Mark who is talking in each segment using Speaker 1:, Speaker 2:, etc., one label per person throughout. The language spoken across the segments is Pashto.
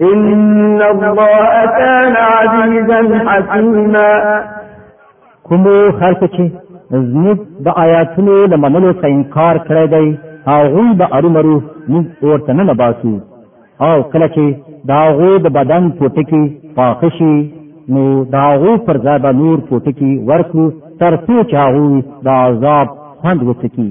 Speaker 1: ان الله كان عزيزا حكيما
Speaker 2: کوم خلک چې زموږ د آیاتونو له منلو څخه انکار کړی دی هغوی به ارومرو موږ ورته نه باسو او کله چې د هغو د بدن پوټکي پاخه شي نو د هغو پر ځای به نور پوټکي ورکړو تر څو چې هغوی د عذاب خوند وڅکي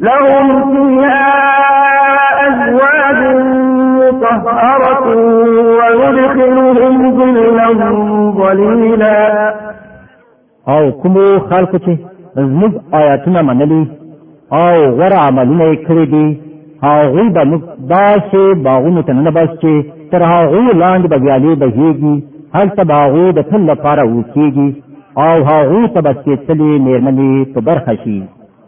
Speaker 1: لهم فيها أزواج مطهرة وندخلهم ظلا ظليلا
Speaker 2: او کومو خلکو چې زموږ آیاتونه منلي او غوره عملونه یې کړی دي هغوی به موږ داسې باغونو ته نه بس چې تر هغوی لاندې به ویالې بهیږي هلته به هغوی د تل لپاره اوسیږي او هغوی ته به سپېڅلې مېرمنې په برخه شي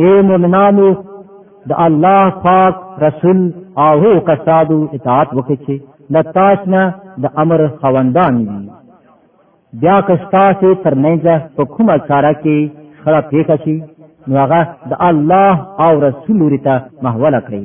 Speaker 2: اے مومنانو د الله پاک رسول او هو کسادو اطاعت وکړي چې د تاسو نه د امر خوندان دي بیا که تاسو ترمنځ په کومه چاره کې خړه پیښه شي نو هغه د الله او رسول لوري ته محوله کړئ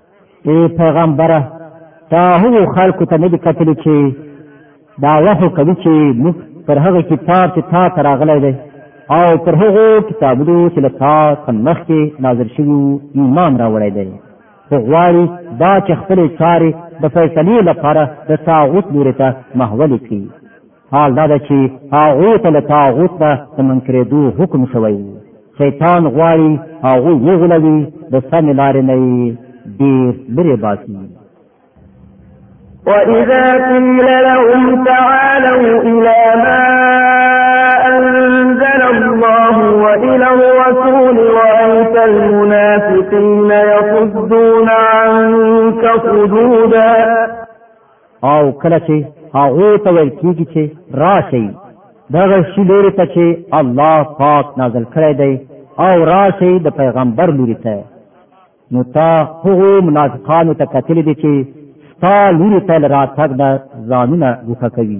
Speaker 2: ای پیغمبره تا هغو خلکو ته نه دي کتلي چې دعوه خو کوي چې موږ پر هغه کتاب چې تا ته راغلی دی او پر هغو کتابونو چې له تا څخه مخکې نازل شوي ایمان راوړی دی خو غواړي دا چې خپلې چارې د فیصلې لپاره د تاغوت لوري ته محولې کړي حال دا ده چې هغوی ته له تاغوت نه د منکرېدو حکم شوی شیطان غواړي هغوی وغولوي د سمې لارې نه یې ډېر لرې باسي
Speaker 1: وإذا قيل لهم تعالوا إلى ما أنزل الله وإلى الرسول رأيت المنافقين يصدون عنك صدودا
Speaker 2: او کله چې هغه ته ویل کیږي چې راشي دغه شی لوري ته چې الله پاک نازل کړی دی او راشي د پیغمبر لوري ته نو تا هغه منافقانو ته کتل دي چې ستا لوري ته راتګ د ځانونه ګوښه کوي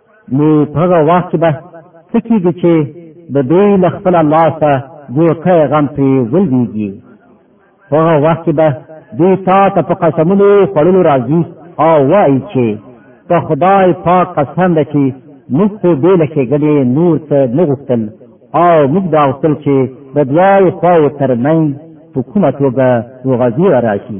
Speaker 2: نو په هغه وخت کې به څه کېږي چې د دوی له خپل الله څخه ګوښه غم پرې ولوېږي په هغه وخت کې به دوی تا ته په قسمونو خوړلو راځي او وایي چې په خدای پاک قسم ده چې موږ خو بې له ښېګڼې نور څه نه غوښتل او موږ دا غوښتل چې د دواړو خواو ترمنځ په کومه توګه وغځېوه راشي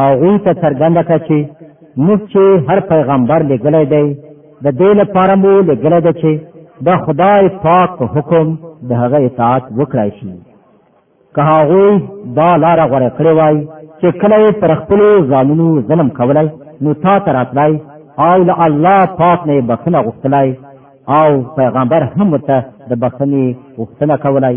Speaker 2: هغوی ته څرګنده کړه چې موږ چې هر پیغمبر لګلې دی د دې لپاره مو لګلې ده چې د خدای پاک په حکم د هغه اطاعت وکړای شي که هغوی دا لار غوړه کړې وای چې کله پر خپل ځانونو ظلم کولای نو تا تر اتلای او له الله پاک نه بخنه غوښتلای او پیغمبر هم ته د بخنې غوښتنه کولای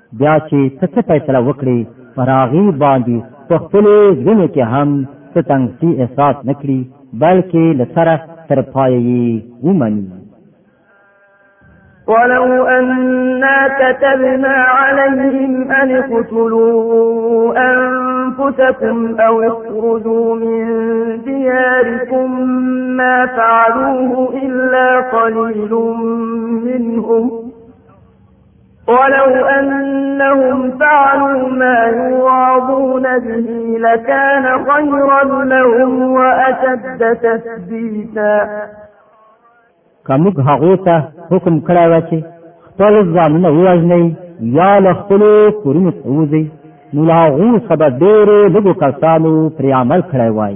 Speaker 2: بیا چې ته څه فیصله وکړي پر هغې باندې په خپلو زړونو کې هم څه تنګسي احساس نه کړي بلکې له سره تر پایه یې ومني
Speaker 1: ولو أنا كتبنا عليهم أن اقتلوا أنفسكم أو اخرجوا من دياركم ما فعلوه إلا قليل منهم ولو أنهم فعلوا ما يوعظون به لكان خيرا لهم وأشد تثبيتا
Speaker 2: که موږ هغو ته حکم کړی وای چې خپل ځانونه ووژنئ یا له خپلو کورونو څخه ووځئ نو له هغو څخه به ډېرو لږو کسانو پرې عمل کړی وای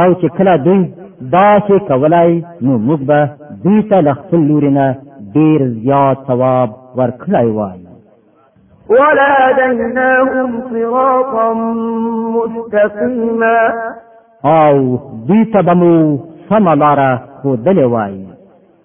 Speaker 2: او چې کله دوی دا چې کولای نو موږ به دوی ته له خپل لوري نه ډېر زیات ثواب ورکړی وای
Speaker 1: ولهديناهم صراطا مستقيما
Speaker 2: او دوی ته به مو سمه لاره ښودلې وای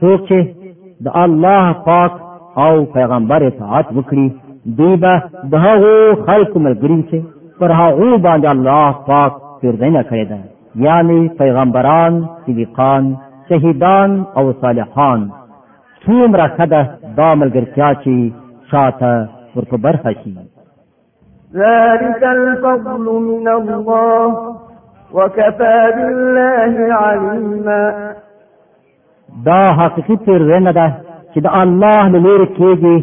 Speaker 2: څوک چې د الله پاک او پیغمبر اطاعت وکړي دوی به د هغو خلکو ملګري شي پر هغو باندې الله پاک پیرزینه کړې ده یعنی پیغمبران صدیقان شهیدان او صالحان څومره ښه ده دا ملګرتیا چې شاته ورپه برخه شي
Speaker 1: ذلك الفضل من الله وكفى بالله عليما
Speaker 2: دا حقیقی پیرزنه ده چې د الله له لوري کېږي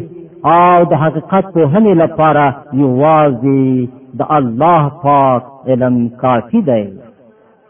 Speaker 2: او د حقیقت په هنې لپاره یوازې د الله پاک علم کافی دی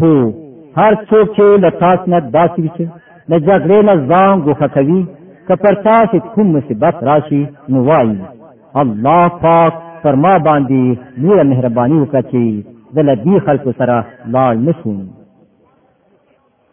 Speaker 2: هو هر څوک چې له تاسو نه داسې وي چې د جګړې نه ځان ګوښه کوي که پر تاسو کوم مصیبت راشي نو وایي الله پاک پر ما باندې ډېره مهرباني وکړه چې زه له دې خلکو سره لاړ
Speaker 1: نه شوم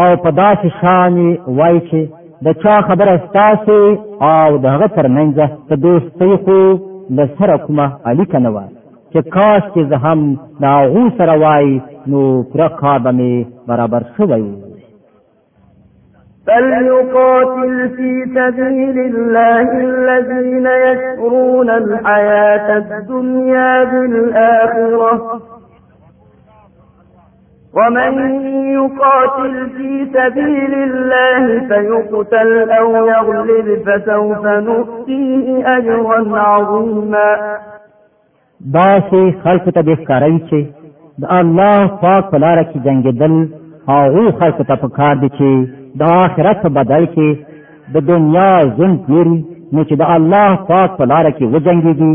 Speaker 2: او په داسې شان وای چې د چا خبره ستاسو او د هغه ترمنځ د دوستۍ خو د سره کومه اړیکه نه وه چې کاش چې زه هم د هغو سره وای نو پوره کار به مې برابر شوی و
Speaker 1: فليقاتل في سبيل الله الذين يشرون الحياة الدنيا بالآخرة ومن يقاتل في سبيل الله فيقتل أو يغلب فسوف نؤتيه أجرا عظيما
Speaker 2: داسې خلق ته به ښکاروي چې د الله پاک په لار کې جنگیدل هغه خلق ته پکار دي چې د آخرت په بدل کې د دنیا ژوند پیری نو چې د الله پاک په لار کې
Speaker 1: وجنګيږي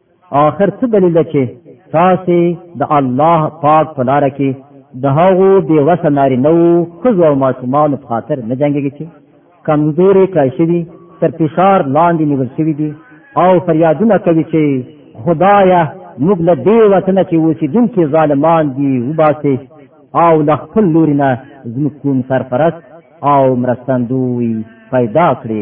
Speaker 2: آخر څه دلیل ده چې تاسو د الله پاک په لار کې د هغو بې وسه نارینه وو ښځو او ماشومانو په خاطر نه جنګېږي چې کمزورې کړای شوي تر فشار لاندې نیول شوي دي او فریادونه کوي چې خدایه موږ له دې وطنه چې اوسېدونکي ظالمان دي وباسې او له خپل لوري نه زموږ کوم سرپرست او مرستندوی پیدا کړي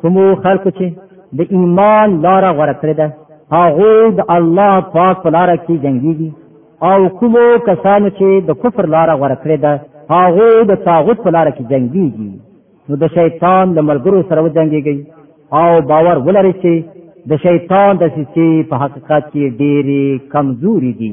Speaker 2: کوم خلق چې د ایمان لار غوړه کړې ده هغه د الله پاک په لار کې جنگيږي او کوم کسان چې د کفر لار غوړه کړې ده هغه د طاغوت په لار کې جنگيږي نو د شیطان د ملګرو سره وجنګيږي او باور ولري چې د شیطان د سچې په حقیقت کې ډېری کمزوري دي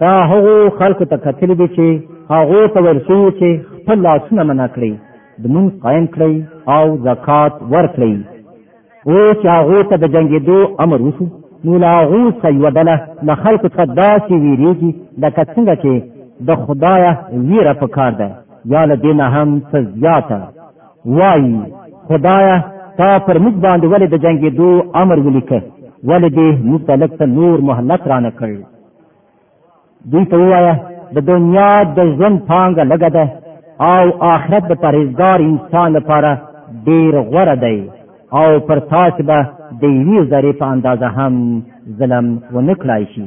Speaker 2: تا هغو خلکو ته کتلی دی چې هغو ته ویل شوي چې خپل لاسونه منع کړئ دمونځ قایم کړئ او زکات ورکړئ اوس چې هغو ته د جنګېدو امر وشو نو له هغو څخه یوه ډله له خلکو څخه داسې ویرېږي لکه څنګه چې د خدایه ویره په کار ده یا له دې نه هم څه زیاته وایي خدایه تا پر موږ باندې ولې د جنګېدو امر ولیکه ولې دې موږ ته لږ څه نور مهلت رانه کړ دوی ته ووایه د دنیا د ژوند پانګه لږه ده او آخرت د پرهیزګار انسان لپاره ډیر غوره دی او پر تاسو به د یوې ذرې په اندازه هم ظلم
Speaker 1: ونه کړای شي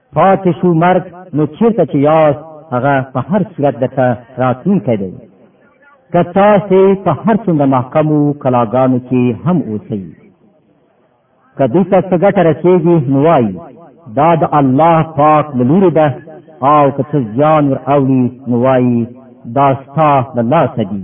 Speaker 2: پاتې شو مرګ نو چیرته چې یاست هغه په هر صورت درته راتلونکی دی که تاسو په هر څومره محکمو کلاګانو کې هم اوسئ که دوی ته څه ګټه رسېږي نو وایي دا د الله پاک له لوري ده او که څه زیان ور اوړي نو وایي دا ستا له لاسه دي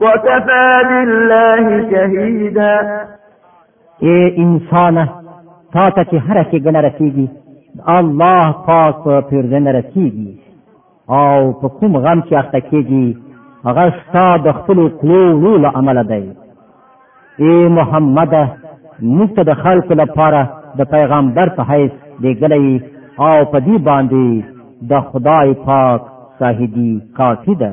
Speaker 1: وكفى بالله شهيدا
Speaker 2: اے انسان تا ته چې هر څه ګنه رسیږي الله پاک په پیرزنه رسیږي او په کوم غم چې اخته کیږي هغه ستا د خپل کلو له عمله دی اے محمد موږ ته د خلکو لپاره د پیغمبر په حیث دی ګلې او په دې باندې د خدای پاک شاهدی کافی
Speaker 1: ده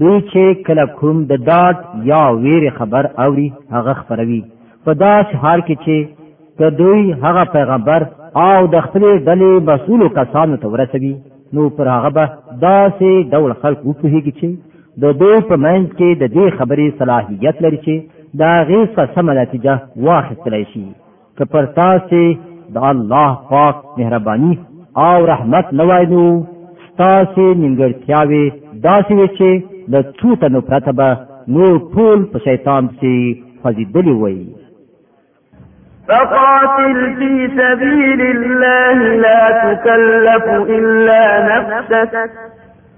Speaker 2: دوی چې کله کوم د ډاډ یا ویرې خبر اوري هغه خبروي په داس حال کې چې که دوی هغه پیغمبر او د خپل ډلې مسولو کسانو ته ورسوي نو پر هغه به داسې ډول خلک وپوهیږي چې د دوی په منځ کې د دې خبرې صلاحیت لري چې دا غي څه سم نتیجه واخیستلی شي که پر تاسو د الله پاک مهرباني او رحمت نه وای نو تاسو نیمګړتیاوې داسې وي چې د څو تنو پرته به نور ټول په شیطان پسې خوځېدلي وای
Speaker 1: فقاتل في سبيل الله لا تكلف إلا نفسك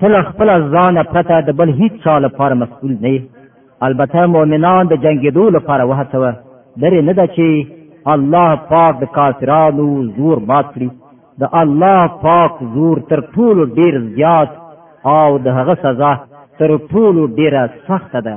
Speaker 2: ته له خپل ځانه پرته د بل هیڅ چا لپاره مسؤل نه یې البته مؤمنان د جنګېدو لپاره وهڅوه لرې نه ده چې الله پاک د کافرانو زور مات کړي د الله پاک زور تر ټولو ډیر زیات او د هغه سزا تر ټولو ډیره سخته ده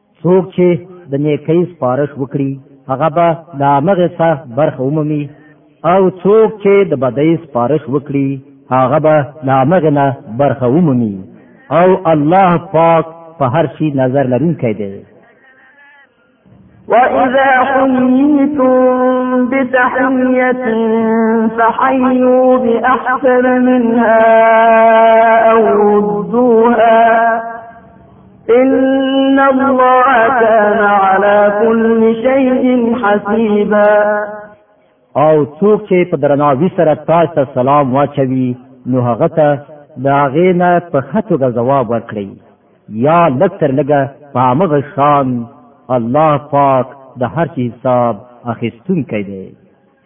Speaker 2: څوک چې د نیکۍ سپارښت وکړي هغه به د هغه څه برخه ومومي او څوک چې د بدۍ سپارښت وکړي هغه به د هغه نه برخه ومومي او الله پاک په هر شي نظر لرونکی دی
Speaker 1: وَإِذَا حُيِّيتُم بِتَحِيَّةٍ فَحَيُّوا بِأَحْسَنَ مِنْهَا أَوْ رُدُّوهَا إن الله كان على كل شيء حسيبا
Speaker 2: او څوک چې په درناوي سره تاسو ته سلام واچوي نو هغه ته د هغې نه په ښه توګه ځواب ورکړئ یا لږ تر لږه په همغه شان الله پاک د هر چي حساب اخیستونکی دی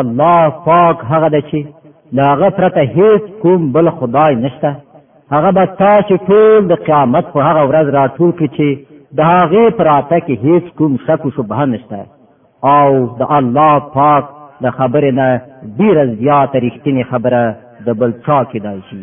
Speaker 1: الله
Speaker 2: پاک هغه دی چې له هغه پرته هیڅ کوم بل خدای نشته هغه به تاسو ټول د قیامت په هغه ورځ راټول کړي چې د هغې پراته کې هیڅ کوم شک او شبهه نشته او د الله پاک د خبرې نه ډیره زیاته رښتینې خبره د بل چا کېدای شي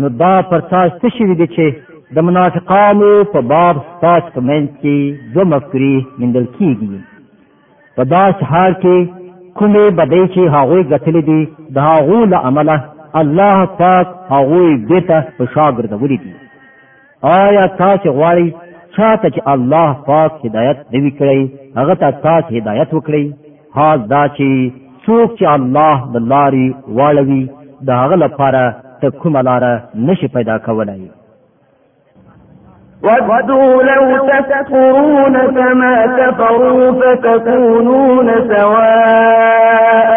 Speaker 2: نو دا پر تاسو څه شوي دي چې د منافقانو په باب ستاسو په منځ کې دوه مفکورې موندل کېږي په داسې حال کې کومې بدۍ چې هغوی ګټلې دي د هغو له امله الله پاک هغوی بېرته په شا ګرځولي دي آیا تاسو غواړئ چاته چې الله پاک هدایت نوي کړی هغه ته تاسو هدایت وکړئ حال دا چې څوک چې الله د لارې واړوي د هغه لپاره ته کومه لاره نشي پیدا کولای
Speaker 1: ودوا لو تكفرون كما كفروا فتكونون سواء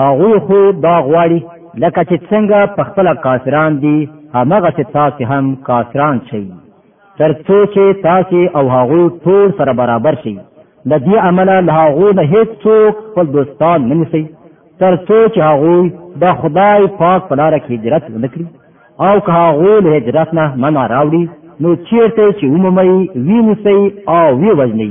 Speaker 2: هغوی خو دا غواړي لکه چې څنګه په خپل کافران دي همغه چې تاسو هم کافران شئ تر څو چې تاسو او هغوی ټول سره برابر شئ د دې عمله له هغوی نه هیڅ څوک خپل دوستان نه نیسي تر څو چې هغوی د خدای پاک په لار کې هجرت ونکړي او که هغوی له هجرت نه منع راوړي نو چیرته چې ومومي ویني او وی وجني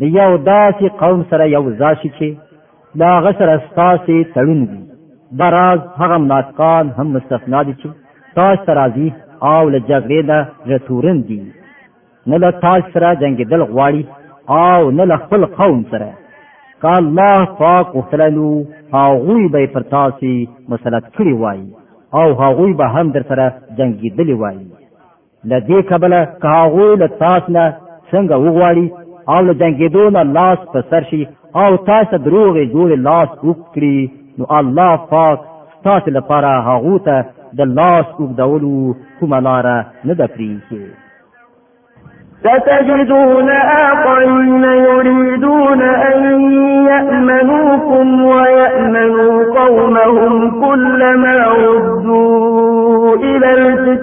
Speaker 2: د یو داسې قوم سره یو ځای شي چې د هغه سره ستاسې تړون وي براز هغه منافقان هم مستثنا دي چې تاسو ته راځي او له جګړې نه رتورن دي نه له تاسو سره جنګېدل غواړي او نه له خپل قوم سره که الله پاک وختلنو هغوی به پر تاسې مسلط کړي وای او هغوی به هم در سره جنګېدلی وای له دې کبله که هغوی له تاسو نه څنګه وغواړي او له جنګېدو نه لاس په سر شي او تاسو ته دروغې جوړې لاس وکړي نو الله پاک ستاسو لپاره هغو ته د لاس اوږدولو کومه لاره نه ده پرېښې
Speaker 1: ستجدون آخرين يريدون أن يأمنوكم ويأمنوا قومهم كلما ردوا إلى الفتنة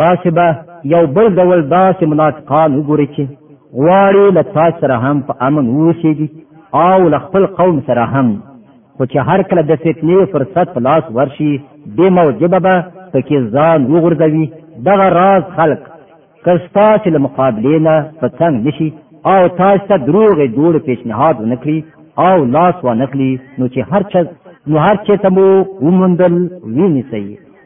Speaker 2: تاسو به یو بل ډول داسې منافقان وګورئ چې غواړي له تاسو سره هم په امن اوسېږي او له خپل قوم سره هم خو چې هر کله د فتنې فرصت په لاس ورشي بې موجبه به پکې ځان وغورځوي دغه راز خلک که ستاسو له مقابلې نه په څنګ نشي او تاسو ته دروغ جوړ پیشنهاد ونکړي او لاس ونکړي نو چې هر چا نو هر چا ته مو ومندل ویني
Speaker 1: سي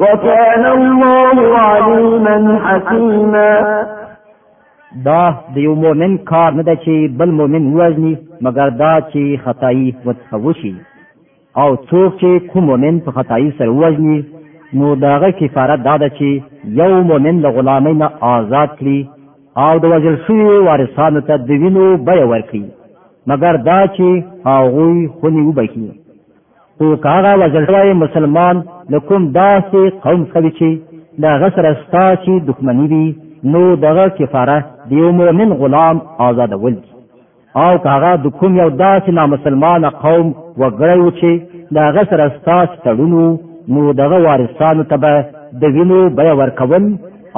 Speaker 1: وكان الله عليما حكيما
Speaker 2: دا د یو مؤمن کار نه ده چې بل مؤمن وژني مګر دا چې خدای وتخوشي او څوک چې کوم مؤمن په خدای سره وژني نو داغه کفاره دا ده چې یو مؤمن له غلامۍ نه آزاد کړي او د وژل شوی وارثانو ته د وینو بیه ورکړي مګر دا چې هغوی خونی وبکي خو کاغه وزړوي مسلمان لکم داسې قوم کوي چې دا غسر استا چې دښمنی وي نو دغه کفاره د یو مؤمن غلام آزادول دي او کاغه د کوم یو داسې نامسلمان قوم وګړی و چې دا غسر استا تړونو نو دغه وارثانو ته به د وینو بیا ورکول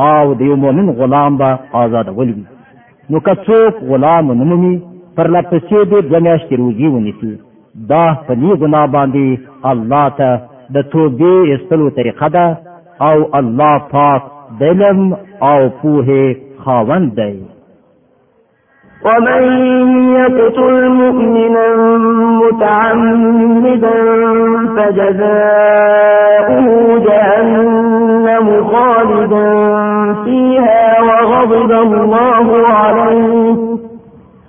Speaker 2: او د یو مؤمن غلام به آزادول وي نو که څوک غلام ونمومي پر لپسې د دوه میاشتې روزي ونیسي دا په دې ګناه باندې الله ته د توبې ایستلو طریقه ده او الله پاک د علم او پوهې خاوند دی
Speaker 1: ومن يقتل مؤمنا متعمدا فجزاؤه جهنم خالدا فيها وغضب الله عليه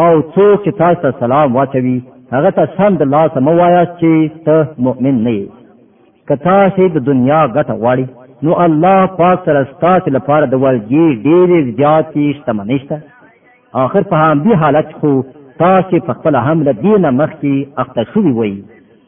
Speaker 2: او څوک چې تاسو ته سلام واچوي هغه ته سم د لاسه مه وایاست چې ته مؤمن نه یې که تاسې د دنیا ګټه غواړي نو الله پاک سره ستاسې لپاره د ورګې ډېرې زیاتې شتمنۍ شته آخر په همدې حالت خو تاسې په خپله هم له دې نه مخکې اخته شوي وئ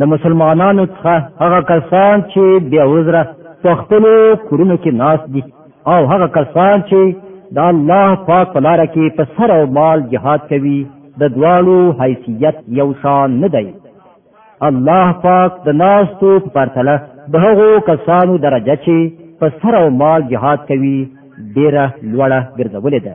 Speaker 2: د مسلمانانو څخه هغه کسان چې بیا وزره په خپل کورونو کې ناس دي او هغه کسان چې د الله پاک په لار کې په سر او مال جهاد کوي د دواړو حیثیت یو شان نه دی الله پاک د ناستو په پرتله د هغو کسانو درجه چې په سر او مال جهاد کوي ډیره لوړه ګرځولې ده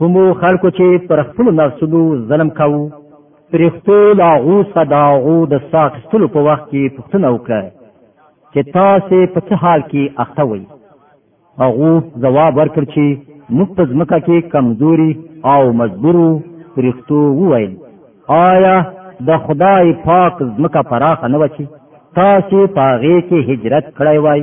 Speaker 2: کومو خلکو چې پر خپل نفسونو ظلم کاوه پرښتو لاغو صداغو د ساکستلو په وخت کې پښتنه وکړه چې تاسو په څه حال کې اخته وئ هغه جواب ورکړ چې موږ په ځمکه کې کمزوري او مجبورو پرښتو وویل آیا د خدای پاک ځمکه پراخه نه وچی تاسو پاغه کې هجرت کړی وای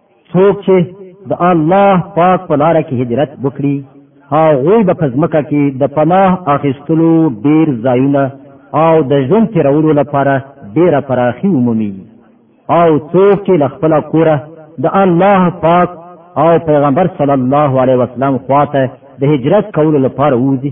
Speaker 2: څوک چې د الله پاک په لار کې هجرت وکړي هغه به پزمکه کې د پناه اخیستلو ډیر ځایونه او د ژوند تیرولو لپاره ډیره پراخي ومومي او څوک چې له خپل کوره د الله پاک او پیغمبر صلی الله علیه وسلم خواته د هجرت کولو لپاره وځي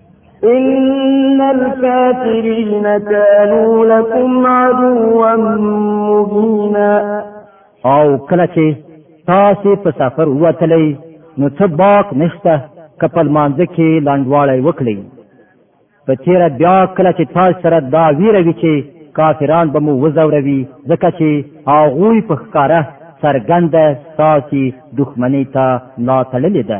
Speaker 1: إن الكافرين كانوا لكم عدوا مبينا
Speaker 2: او کله چې تاسو په سفر وتلی نو څه باک نشته کپل مانځ کې لانډواړی وکړي په تیر بیا کله چې تاسو سره دا ویروي چې کافران به مو وزوروي ځکه چې هغوی په ښکاره څرګنده ستاسو دښمنۍ ته ملاتړلې ده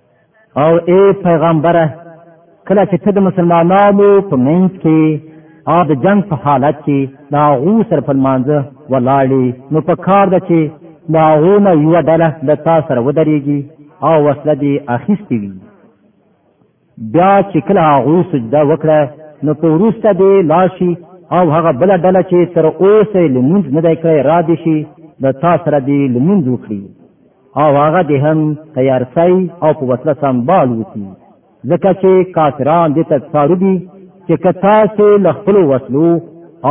Speaker 2: او اے پیغمبره کله چې ته د مسلمانانو په منځ کې او د جنگ په حالت کې دا غو سر په مانزه ولاړې نو په کار ده چې دا غو نه یو ډله د تا سره ودرېږي او وسله دې اخیستې وي بیا چې کله غو سجده وکړه نو په وروسته دې لاشي او هغه بل ډله چې تر اوسه لمونځ نه دی کړی را دي شي د تا سره دې لمونځ وکړي او هغه د هم تیارسای او په وسله سمبال وتی ځکه چې کافران د تکسارو دي چې که تاسو له خپل وسلو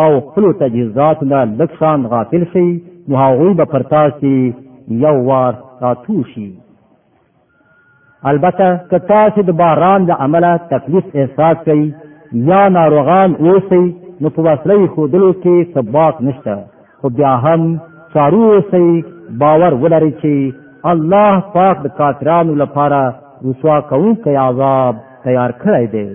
Speaker 2: او خپل تجهیزات نه لکشان غافل شي نو هغوی به پر تاسو یو وار راتوشي البته که تاسو د باران له امله تکلیف احساس کړئ یا ناروغان اوسئ نو په وسلې خودلو کې څه باک نشته خو بیا هم چارو اوسئ باور ولرئ چې الله پاک د کافرانو لپاره رسوا کوونکی عذاب تیار کړی دی